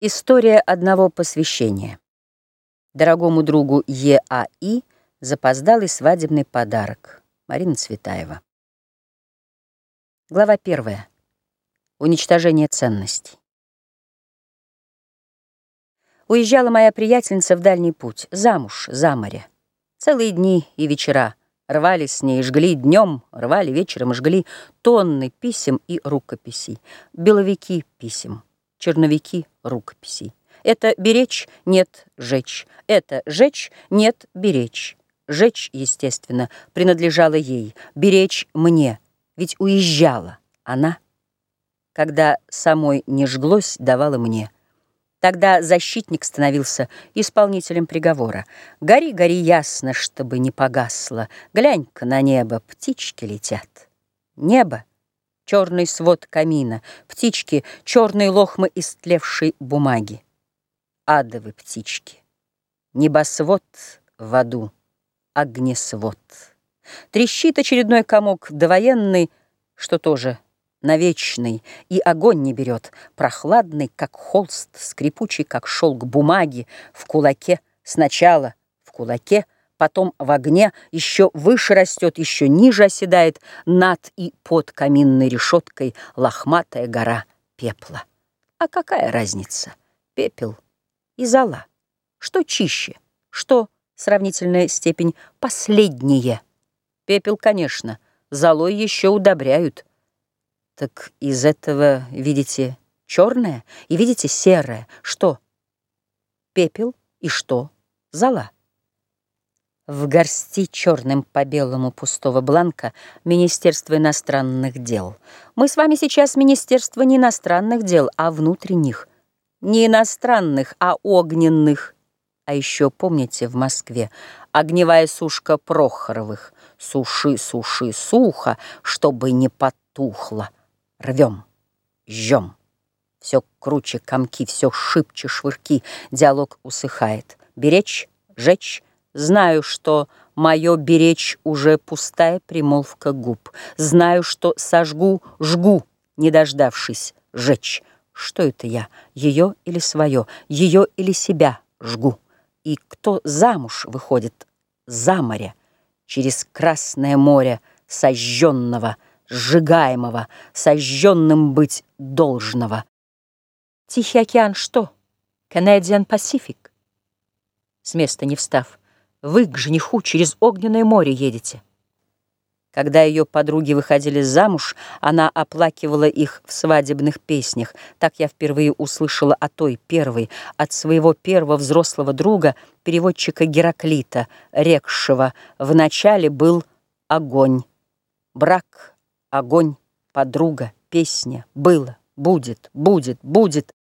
История одного посвящения. Дорогому другу Е.А.И. запоздалый свадебный подарок. Марина Цветаева. Глава первая. Уничтожение ценностей. Уезжала моя приятельница в дальний путь, замуж, за море. Целые дни и вечера рвали с ней, жгли днем, рвали вечером, жгли тонны писем и рукописей, беловики писем черновики рукописей. Это беречь, нет жечь. Это жечь, нет беречь. Жечь, естественно, принадлежало ей, беречь мне, ведь уезжала она. Когда самой не жглось, давала мне. Тогда защитник становился исполнителем приговора. Гори, гори ясно, чтобы не погасло. Глянь-ка на небо, птички летят. Небо черный свод камина, птички, черные лохмы истлевшей бумаги. Адовы птички, небосвод в аду, огнесвод. Трещит очередной комок довоенный, что тоже навечный, и огонь не берет, прохладный, как холст, скрипучий, как шелк бумаги, в кулаке сначала, в кулаке — потом в огне еще выше растет, еще ниже оседает над и под каминной решеткой лохматая гора пепла. А какая разница? Пепел и зола. Что чище? Что, сравнительная степень, последнее? Пепел, конечно, золой еще удобряют. Так из этого, видите, черное и видите серое. Что? Пепел и что? Зола. В горсти черным по белому пустого бланка Министерство иностранных дел. Мы с вами сейчас Министерство не иностранных дел, а внутренних. Не иностранных, а огненных. А еще, помните, в Москве огневая сушка Прохоровых. Суши, суши, сухо, чтобы не потухло. Рвем, жжем. Все круче комки, все шибче швырки. Диалог усыхает. Беречь, жечь, Знаю, что мое беречь уже пустая примолвка губ. Знаю, что сожгу, жгу, не дождавшись, жечь. Что это я, ее или свое, ее или себя жгу? И кто замуж выходит за море, через Красное море сожженного, сжигаемого, сожженным быть должного? Тихий океан что? Canadian Pacific? С места не встав, вы к жениху через огненное море едете. Когда ее подруги выходили замуж, она оплакивала их в свадебных песнях. Так я впервые услышала о той первой, от своего первого взрослого друга, переводчика Гераклита, рекшего. Вначале был огонь. Брак, огонь, подруга, песня. Было, будет, будет, будет.